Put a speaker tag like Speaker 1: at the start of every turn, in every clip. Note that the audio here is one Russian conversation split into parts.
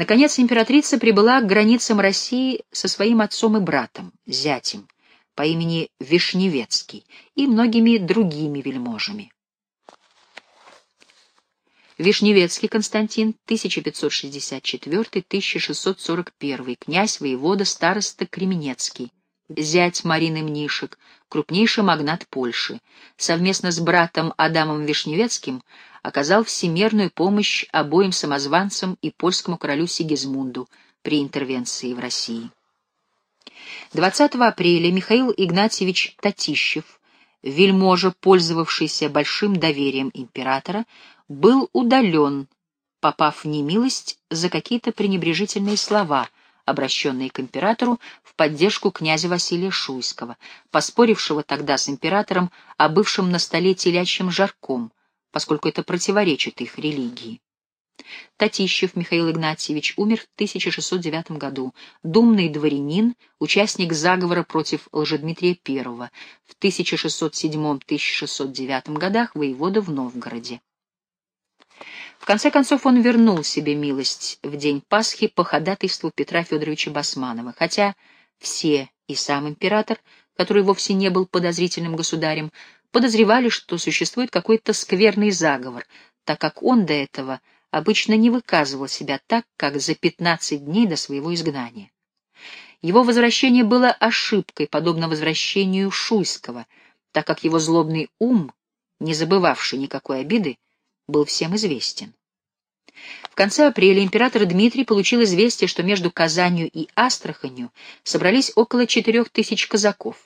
Speaker 1: Наконец императрица прибыла к границам России со своим отцом и братом, зятем, по имени Вишневецкий, и многими другими вельможами. Вишневецкий Константин, 1564-1641, князь, воевода, староста Кременецкий, зять Марины Мнишек, крупнейший магнат Польши, совместно с братом Адамом Вишневецким оказал всемерную помощь обоим самозванцам и польскому королю Сигизмунду при интервенции в России. 20 апреля Михаил Игнатьевич Татищев, вельможа, пользовавшийся большим доверием императора, был удален, попав в немилость за какие-то пренебрежительные слова — обращенные к императору в поддержку князя Василия Шуйского, поспорившего тогда с императором о бывшем на столе телячьем жарком, поскольку это противоречит их религии. Татищев Михаил Игнатьевич умер в 1609 году, думный дворянин, участник заговора против Лжедмитрия I, в 1607-1609 годах воевода в Новгороде. В конце концов он вернул себе милость в день Пасхи по ходатайству Петра Федоровича Басманова, хотя все, и сам император, который вовсе не был подозрительным государем, подозревали, что существует какой-то скверный заговор, так как он до этого обычно не выказывал себя так, как за 15 дней до своего изгнания. Его возвращение было ошибкой, подобно возвращению Шуйского, так как его злобный ум, не забывавший никакой обиды, был всем известен. В конце апреля император Дмитрий получил известие, что между Казанью и Астраханью собрались около четырех тысяч казаков.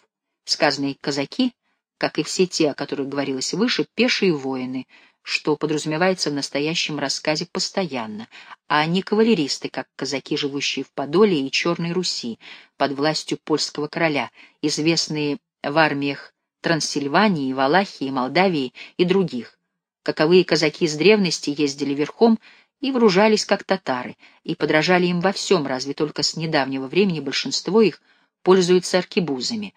Speaker 1: Сказанные казаки, как и все те, о которых говорилось выше, пешие воины, что подразумевается в настоящем рассказе постоянно, а не кавалеристы, как казаки, живущие в Подоле и Черной Руси, под властью польского короля, известные в армиях Трансильвании, Валахии, Молдавии и других, Каковые казаки с древности ездили верхом и вооружались как татары, и подражали им во всем, разве только с недавнего времени большинство их пользуются аркебузами.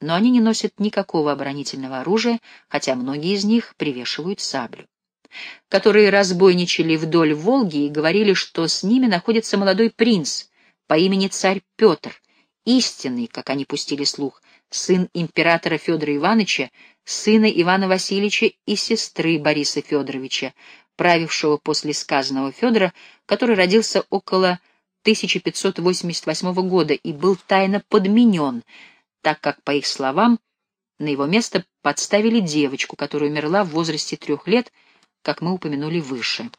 Speaker 1: Но они не носят никакого оборонительного оружия, хотя многие из них привешивают саблю. Которые разбойничали вдоль Волги и говорили, что с ними находится молодой принц по имени царь Петр, истинный, как они пустили слух, сын императора Федора Ивановича, сына Ивана Васильевича и сестры Бориса Федоровича, правившего после сказанного Федора, который родился около 1588 года и был тайно подменен, так как, по их словам, на его место подставили девочку, которая умерла в возрасте трех лет, как мы упомянули выше.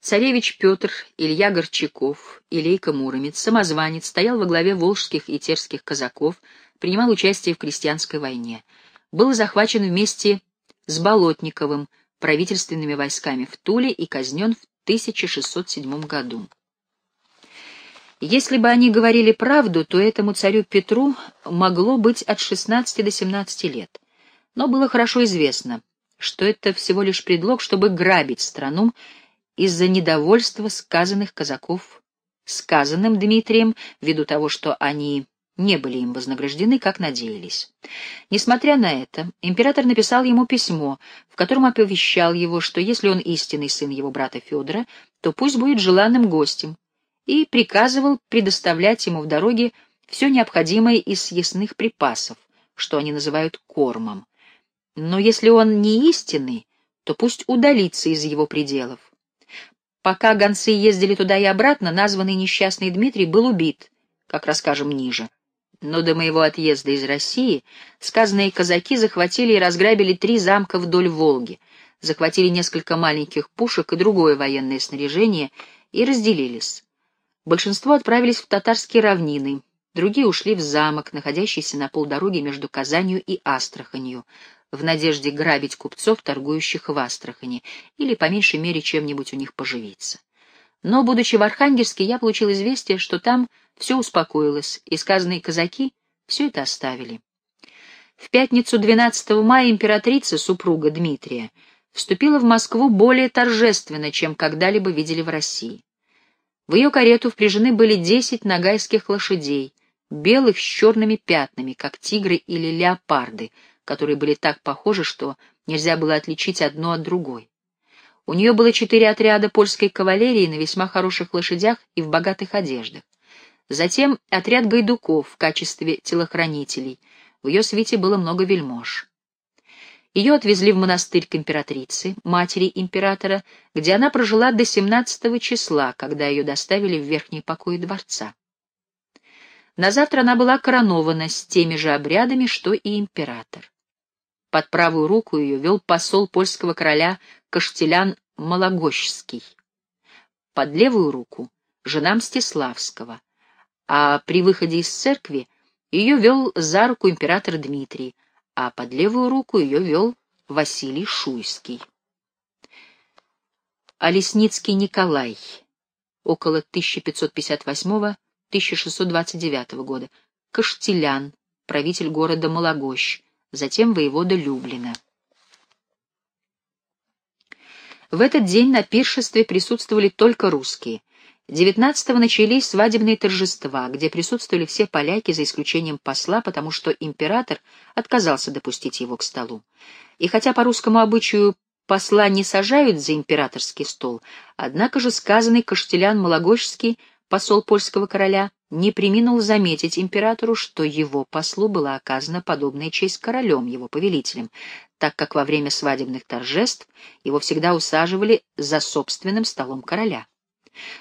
Speaker 1: Царевич Петр, Илья Горчаков, Илейка Муромец, самозванец, стоял во главе волжских и терских казаков, принимал участие в крестьянской войне. Был захвачен вместе с Болотниковым правительственными войсками в Туле и казнен в 1607 году. Если бы они говорили правду, то этому царю Петру могло быть от 16 до 17 лет. Но было хорошо известно, что это всего лишь предлог, чтобы грабить страну из-за недовольства сказанных казаков сказанным Дмитрием, ввиду того, что они не были им вознаграждены, как надеялись. Несмотря на это, император написал ему письмо, в котором оповещал его, что если он истинный сын его брата Федора, то пусть будет желанным гостем, и приказывал предоставлять ему в дороге все необходимое из съестных припасов, что они называют кормом. Но если он не истинный, то пусть удалится из его пределов. Пока гонцы ездили туда и обратно, названный несчастный Дмитрий был убит, как расскажем ниже. Но до моего отъезда из России сказанные казаки захватили и разграбили три замка вдоль Волги, захватили несколько маленьких пушек и другое военное снаряжение и разделились. Большинство отправились в татарские равнины, другие ушли в замок, находящийся на полдороге между Казанью и Астраханью, в надежде грабить купцов, торгующих в Астрахани, или, по меньшей мере, чем-нибудь у них поживиться. Но, будучи в Архангельске, я получил известие, что там все успокоилось, и сказанные казаки все это оставили. В пятницу 12 мая императрица, супруга Дмитрия, вступила в Москву более торжественно, чем когда-либо видели в России. В ее карету впряжены были десять нагайских лошадей, белых с черными пятнами, как тигры или леопарды, которые были так похожи, что нельзя было отличить одно от другой. У нее было четыре отряда польской кавалерии на весьма хороших лошадях и в богатых одеждах. Затем отряд гайдуков в качестве телохранителей. В ее свите было много вельмож. Ее отвезли в монастырь к императрице, матери императора, где она прожила до 17 числа, когда ее доставили в верхние покои дворца. На завтра она была коронована с теми же обрядами, что и император. Под правую руку ее вел посол польского короля Каштелян Малогощский. Под левую руку — жена Мстиславского, а при выходе из церкви ее вел за руку император Дмитрий, а под левую руку ее вел Василий Шуйский. Олесницкий Николай, около 1558 1629 года, Каштелян, правитель города Малогощ, затем воевода Люблина. В этот день на пиршестве присутствовали только русские. 19-го начались свадебные торжества, где присутствовали все поляки, за исключением посла, потому что император отказался допустить его к столу. И хотя по русскому обычаю посла не сажают за императорский стол, однако же сказанный Каштелян Малогощский посол польского короля, не приминул заметить императору, что его послу была оказана подобная честь королем, его повелителем, так как во время свадебных торжеств его всегда усаживали за собственным столом короля.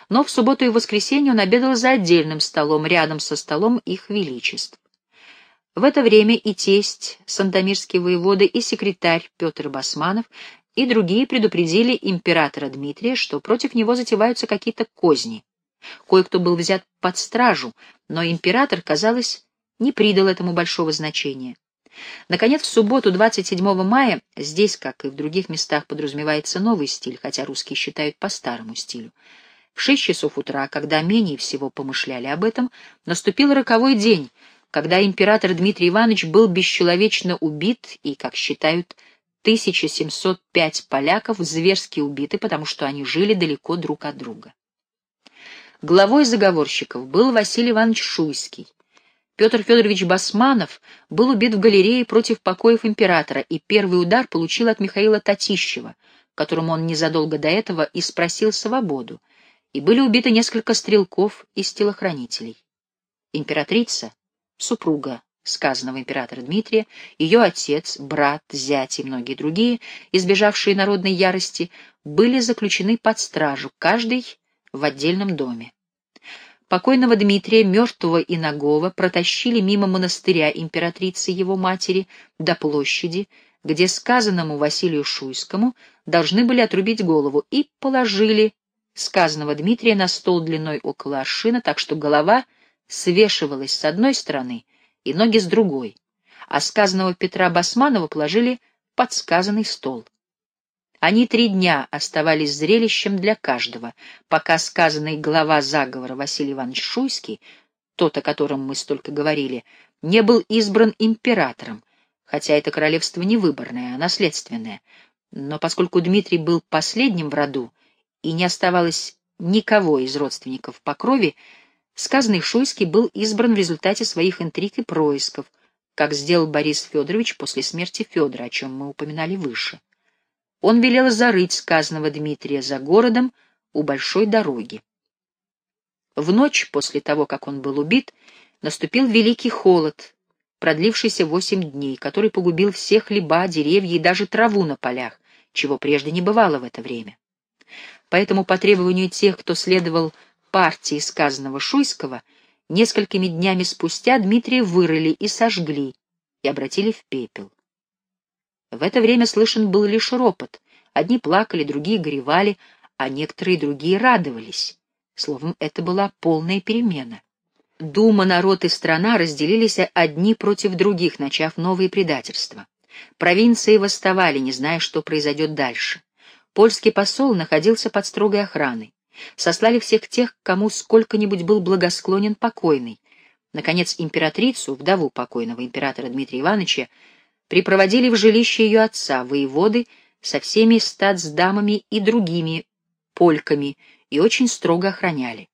Speaker 1: Но в субботу и воскресенье он обедал за отдельным столом, рядом со столом их величеств. В это время и тесть, сандомирский воевода, и секретарь Петр Басманов и другие предупредили императора Дмитрия, что против него затеваются какие-то козни. Кое-кто был взят под стражу, но император, казалось, не придал этому большого значения. Наконец, в субботу, 27 мая, здесь, как и в других местах, подразумевается новый стиль, хотя русские считают по старому стилю. В шесть часов утра, когда менее всего помышляли об этом, наступил роковой день, когда император Дмитрий Иванович был бесчеловечно убит и, как считают, 1705 поляков зверски убиты, потому что они жили далеко друг от друга. Главой заговорщиков был Василий Иванович Шуйский. Петр Федорович Басманов был убит в галерее против покоев императора, и первый удар получил от Михаила Татищева, которому он незадолго до этого и спросил свободу, и были убиты несколько стрелков из телохранителей. Императрица, супруга сказанного императора Дмитрия, ее отец, брат, зять и многие другие, избежавшие народной ярости, были заключены под стражу, каждый в отдельном доме. Покойного Дмитрия, мертвого и нагого, протащили мимо монастыря императрицы его матери до площади, где сказанному Василию Шуйскому должны были отрубить голову, и положили сказанного Дмитрия на стол длиной около аршина, так что голова свешивалась с одной стороны и ноги с другой, а сказанного Петра Басманова положили под сказанный стол. Они три дня оставались зрелищем для каждого, пока сказанный глава заговора Василий Иванович Шуйский, тот, о котором мы столько говорили, не был избран императором, хотя это королевство не выборное, а наследственное. Но поскольку Дмитрий был последним в роду и не оставалось никого из родственников по крови, сказанный Шуйский был избран в результате своих интриг и происков, как сделал Борис Федорович после смерти Федора, о чем мы упоминали выше он велел зарыть сказанного Дмитрия за городом у большой дороги. В ночь после того, как он был убит, наступил великий холод, продлившийся восемь дней, который погубил все хлеба, деревья и даже траву на полях, чего прежде не бывало в это время. Поэтому по требованию тех, кто следовал партии сказанного Шуйского, несколькими днями спустя Дмитрия вырыли и сожгли, и обратили в пепел. В это время слышен был лишь ропот. Одни плакали, другие горевали, а некоторые другие радовались. Словом, это была полная перемена. Дума, народ и страна разделились одни против других, начав новые предательства. Провинции восставали, не зная, что произойдет дальше. Польский посол находился под строгой охраной. Сослали всех тех, кому сколько-нибудь был благосклонен покойный. Наконец, императрицу, вдову покойного императора Дмитрия Ивановича, припроводили в жилище ее отца, воеводы, со всеми статсдамами и другими польками, и очень строго охраняли.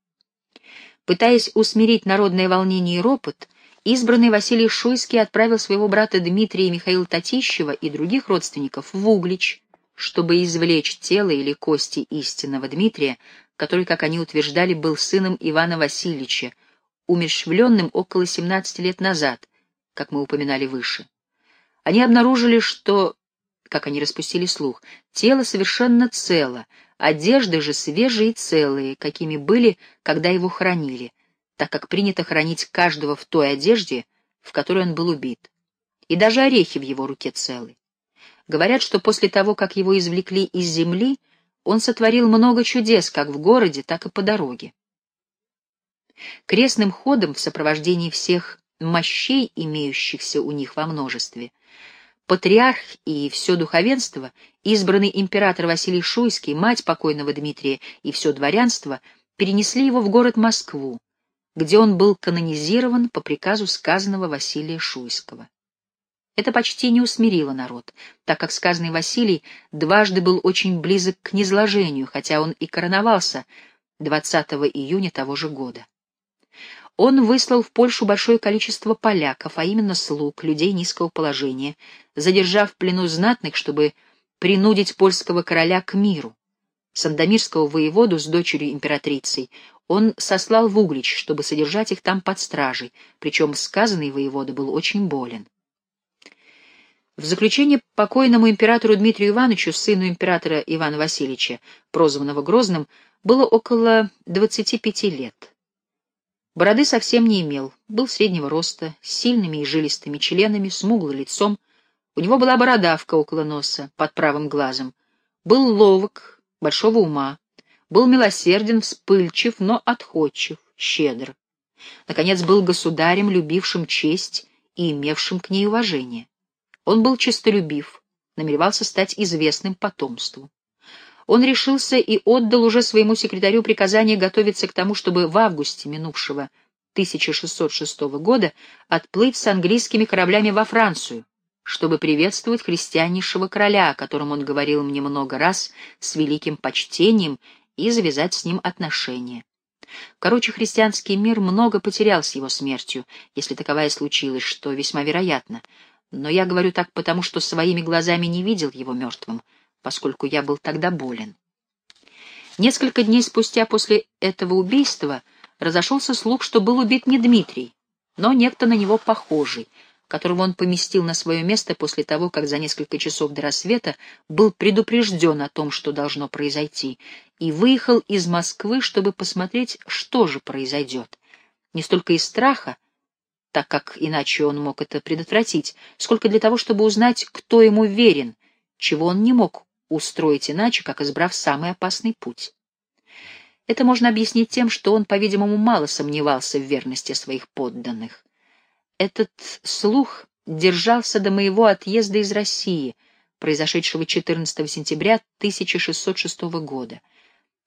Speaker 1: Пытаясь усмирить народное волнение и ропот, избранный Василий Шуйский отправил своего брата Дмитрия Михаила Татищева и других родственников в Углич, чтобы извлечь тело или кости истинного Дмитрия, который, как они утверждали, был сыном Ивана Васильевича, умерщвленным около 17 лет назад, как мы упоминали выше. Они обнаружили, что, как они распустили слух, тело совершенно цело, одежды же свежие и целые, какими были, когда его хранили, так как принято хранить каждого в той одежде, в которой он был убит. И даже орехи в его руке целы. Говорят, что после того, как его извлекли из земли, он сотворил много чудес как в городе, так и по дороге. Крестным ходом в сопровождении всех мощей, имеющихся у них во множестве, патриарх и все духовенство, избранный император Василий Шуйский, мать покойного Дмитрия и все дворянство перенесли его в город Москву, где он был канонизирован по приказу сказанного Василия Шуйского. Это почти не усмирило народ, так как сказанный Василий дважды был очень близок к низложению, хотя он и короновался 20 июня того же года. Он выслал в Польшу большое количество поляков, а именно слуг, людей низкого положения, задержав в плену знатных, чтобы принудить польского короля к миру. Сандомирского воеводу с дочерью императрицей он сослал в Углич, чтобы содержать их там под стражей, причем сказанный воевода был очень болен. В заключение покойному императору Дмитрию Ивановичу, сыну императора Ивана Васильевича, прозванного Грозным, было около 25 лет. Бороды совсем не имел, был среднего роста, с сильными и жилистыми членами, смуглым лицом. У него была бородавка около носа, под правым глазом. Был ловок, большого ума, был милосерден, вспыльчив, но отходчив, щедр. Наконец, был государем, любившим честь и имевшим к ней уважение. Он был честолюбив, намеревался стать известным потомству. Он решился и отдал уже своему секретарю приказание готовиться к тому, чтобы в августе минувшего 1606 года отплыть с английскими кораблями во Францию, чтобы приветствовать христианнейшего короля, о котором он говорил мне много раз с великим почтением, и завязать с ним отношения. Короче, христианский мир много потерял с его смертью, если таковая случилась, что весьма вероятно, но я говорю так потому, что своими глазами не видел его мертвым, поскольку я был тогда болен. Несколько дней спустя после этого убийства разошелся слух, что был убит не Дмитрий, но некто на него похожий, которого он поместил на свое место после того, как за несколько часов до рассвета был предупрежден о том, что должно произойти, и выехал из Москвы, чтобы посмотреть, что же произойдет. Не столько из страха, так как иначе он мог это предотвратить, сколько для того, чтобы узнать, кто ему верен, чего он не мог устроить иначе, как избрав самый опасный путь. Это можно объяснить тем, что он, по-видимому, мало сомневался в верности своих подданных. Этот слух держался до моего отъезда из России, произошедшего 14 сентября 1606 года.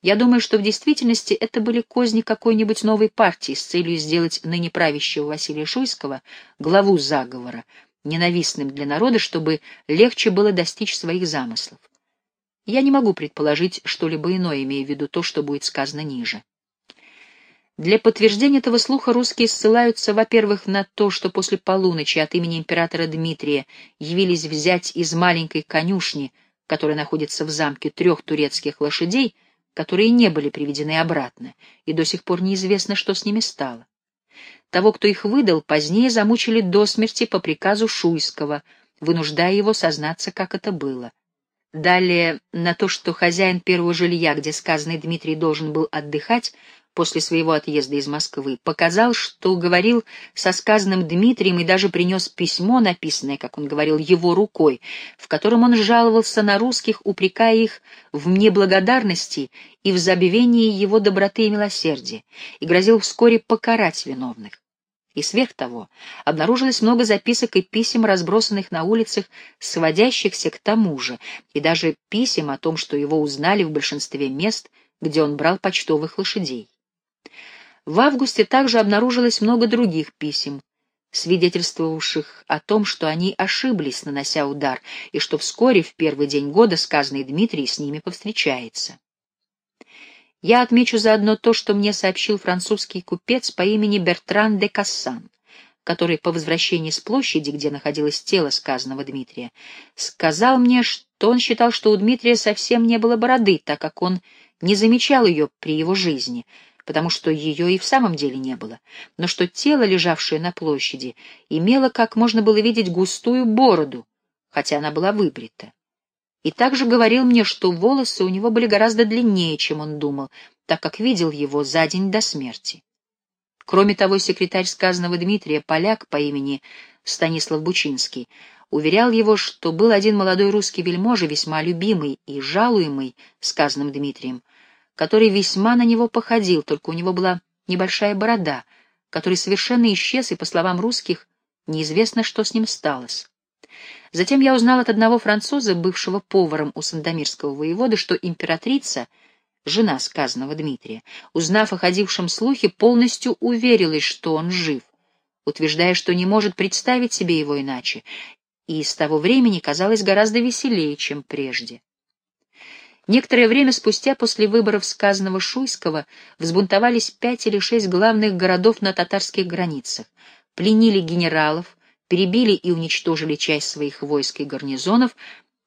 Speaker 1: Я думаю, что в действительности это были козни какой-нибудь новой партии с целью сделать ныне правящего Василия Шуйского главу заговора, ненавистным для народа, чтобы легче было достичь своих замыслов. Я не могу предположить что-либо иное, имея в виду то, что будет сказано ниже. Для подтверждения этого слуха русские ссылаются, во-первых, на то, что после полуночи от имени императора Дмитрия явились взять из маленькой конюшни, которая находится в замке, трех турецких лошадей — которые не были приведены обратно, и до сих пор неизвестно, что с ними стало. Того, кто их выдал, позднее замучили до смерти по приказу Шуйского, вынуждая его сознаться, как это было. Далее на то, что хозяин первого жилья, где сказанный Дмитрий должен был отдыхать, после своего отъезда из Москвы, показал, что говорил со сказанным Дмитрием и даже принес письмо, написанное, как он говорил, его рукой, в котором он жаловался на русских, упрекая их в неблагодарности и в забвении его доброты и милосердия, и грозил вскоре покарать виновных. И сверх того, обнаружилось много записок и писем, разбросанных на улицах, сводящихся к тому же, и даже писем о том, что его узнали в большинстве мест, где он брал почтовых лошадей. В августе также обнаружилось много других писем, свидетельствовавших о том, что они ошиблись, нанося удар, и что вскоре, в первый день года, сказанный Дмитрий с ними повстречается. Я отмечу заодно то, что мне сообщил французский купец по имени Бертран де Кассан, который по возвращении с площади, где находилось тело сказанного Дмитрия, сказал мне, что то он считал, что у Дмитрия совсем не было бороды, так как он не замечал ее при его жизни, потому что ее и в самом деле не было, но что тело, лежавшее на площади, имело, как можно было видеть, густую бороду, хотя она была выбрита. И также говорил мне, что волосы у него были гораздо длиннее, чем он думал, так как видел его за день до смерти. Кроме того, секретарь сказанного Дмитрия, поляк по имени Станислав Бучинский, уверял его, что был один молодой русский вельможа, весьма любимый и жалуемый сказанным Дмитрием, который весьма на него походил, только у него была небольшая борода, который совершенно исчез, и, по словам русских, неизвестно, что с ним сталось. Затем я узнал от одного француза, бывшего поваром у Сандомирского воевода, что императрица, жена сказанного Дмитрия, узнав о ходившем слухе, полностью уверилась, что он жив, утверждая, что не может представить себе его иначе, и с того времени казалось гораздо веселее, чем прежде. Некоторое время спустя после выборов сказанного Шуйского взбунтовались пять или шесть главных городов на татарских границах, пленили генералов, перебили и уничтожили часть своих войск и гарнизонов,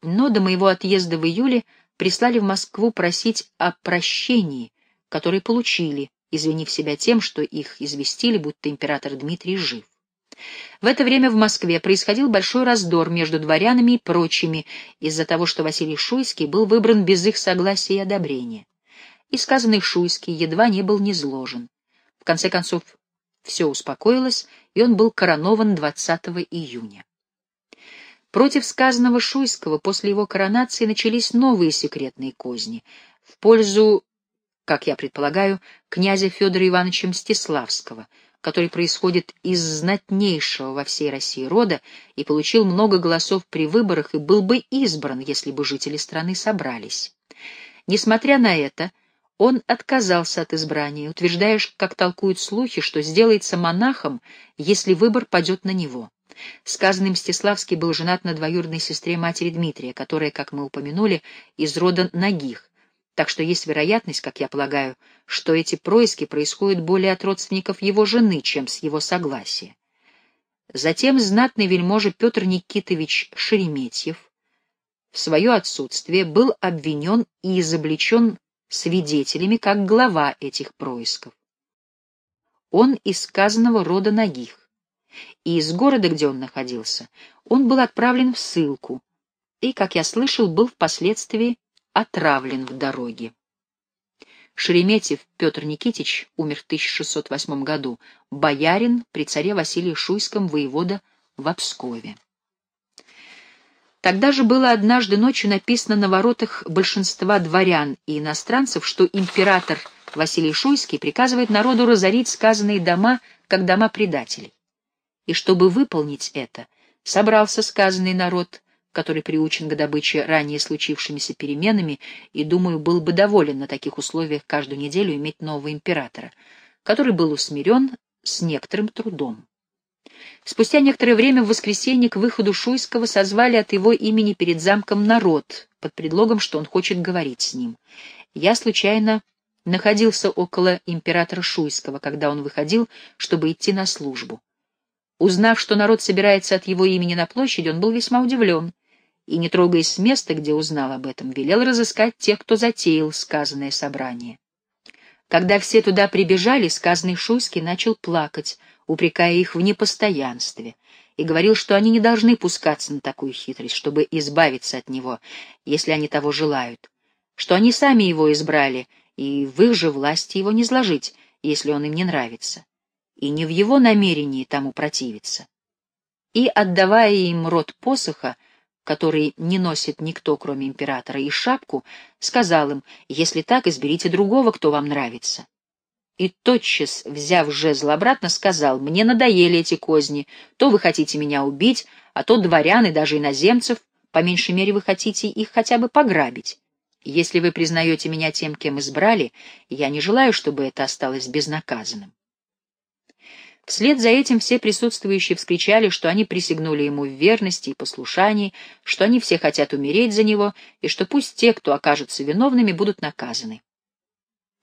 Speaker 1: но до моего отъезда в июле прислали в Москву просить о прощении, которое получили, извинив себя тем, что их известили, будто император Дмитрий жив. В это время в Москве происходил большой раздор между дворянами и прочими из-за того, что Василий Шуйский был выбран без их согласия и одобрения. И сказанный Шуйский едва не был низложен. В конце концов, все успокоилось, и он был коронован 20 июня. Против сказанного Шуйского после его коронации начались новые секретные козни в пользу, как я предполагаю, князя Федора Ивановича Мстиславского — который происходит из знатнейшего во всей России рода и получил много голосов при выборах и был бы избран, если бы жители страны собрались. Несмотря на это, он отказался от избрания, утверждая, как толкуют слухи, что сделается монахом, если выбор падет на него. Сказанный Мстиславский был женат на двоюродной сестре матери Дмитрия, которая, как мы упомянули, из рода Нагих, так что есть вероятность, как я полагаю, что эти происки происходят более от родственников его жены, чем с его согласия. Затем знатный вельможа Петр Никитович Шереметьев в свое отсутствие был обвинен и изобличен свидетелями как глава этих происков. Он из сказанного рода Нагих, и из города, где он находился, он был отправлен в ссылку и, как я слышал, был впоследствии отравлен в дороге. Шереметьев Петр Никитич умер в 1608 году, боярин при царе Василии Шуйском, воевода в Обскове. Тогда же было однажды ночью написано на воротах большинства дворян и иностранцев, что император Василий Шуйский приказывает народу разорить сказанные дома, как дома предателей. И чтобы выполнить это, собрался сказанный народ который приучен к добыче ранее случившимися переменами и, думаю, был бы доволен на таких условиях каждую неделю иметь нового императора, который был усмирен с некоторым трудом. Спустя некоторое время в воскресенье к выходу Шуйского созвали от его имени перед замком народ, под предлогом, что он хочет говорить с ним. Я случайно находился около императора Шуйского, когда он выходил, чтобы идти на службу. Узнав, что народ собирается от его имени на площади, он был весьма удивлен и, не трогаясь с места, где узнал об этом, велел разыскать тех, кто затеял сказанное собрание. Когда все туда прибежали, сказанный Шуйский начал плакать, упрекая их в непостоянстве, и говорил, что они не должны пускаться на такую хитрость, чтобы избавиться от него, если они того желают, что они сами его избрали, и в их же власти его не сложить, если он им не нравится, и не в его намерении тому противиться. И, отдавая им род посоха, который не носит никто, кроме императора, и шапку, сказал им, если так, изберите другого, кто вам нравится. И тотчас, взяв жезл обратно, сказал, мне надоели эти козни, то вы хотите меня убить, а то дворян и даже иноземцев, по меньшей мере вы хотите их хотя бы пограбить. Если вы признаете меня тем, кем избрали, я не желаю, чтобы это осталось безнаказанным. Вслед за этим все присутствующие вскричали, что они присягнули ему в верности и послушании, что они все хотят умереть за него, и что пусть те, кто окажутся виновными, будут наказаны.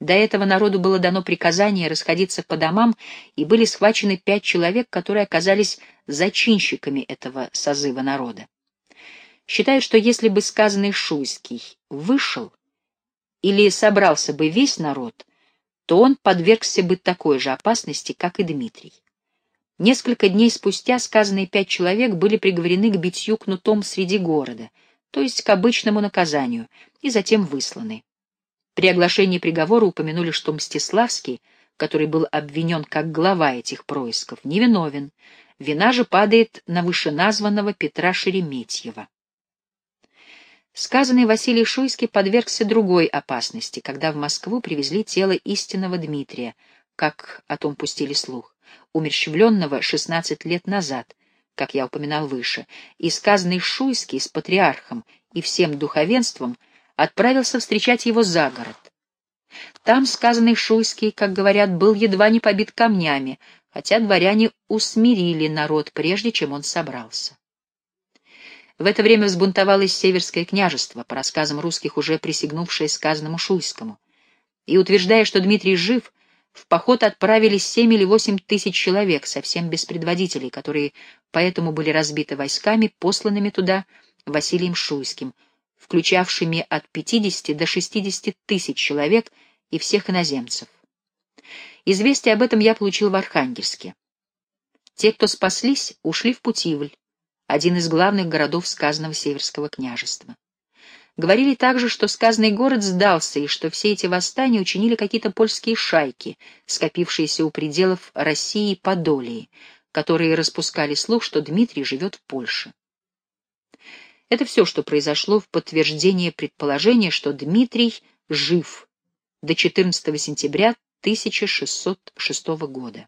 Speaker 1: До этого народу было дано приказание расходиться по домам, и были схвачены пять человек, которые оказались зачинщиками этого созыва народа. считают, что если бы сказанный Шуйский вышел или собрался бы весь народ, то он подвергся бы такой же опасности, как и Дмитрий. Несколько дней спустя сказанные пять человек были приговорены к битью кнутом среди города, то есть к обычному наказанию, и затем высланы. При оглашении приговора упомянули, что Мстиславский, который был обвинен как глава этих происков, невиновен, вина же падает на вышеназванного Петра Шереметьева. Сказанный Василий Шуйский подвергся другой опасности, когда в Москву привезли тело истинного Дмитрия, как о том пустили слух умерщвленного 16 лет назад, как я упоминал выше, и сказанный Шуйский с патриархом и всем духовенством отправился встречать его за город. Там сказанный Шуйский, как говорят, был едва не побит камнями, хотя дворяне усмирили народ, прежде чем он собрался. В это время взбунтовалось Северское княжество, по рассказам русских уже присягнувшее сказанному Шуйскому. И, утверждая, что Дмитрий жив, в поход отправились семь или восемь тысяч человек, совсем без предводителей, которые поэтому были разбиты войсками, посланными туда Василием Шуйским, включавшими от 50 до 60 тысяч человек и всех иноземцев. Известие об этом я получил в Архангельске. Те, кто спаслись, ушли в Путивль, один из главных городов сказанного Северского княжества. Говорили также, что сказанный город сдался, и что все эти восстания учинили какие-то польские шайки, скопившиеся у пределов России и Подолии, которые распускали слух, что Дмитрий живет в Польше. Это все, что произошло в подтверждение предположения, что Дмитрий жив до 14 сентября 1606 года.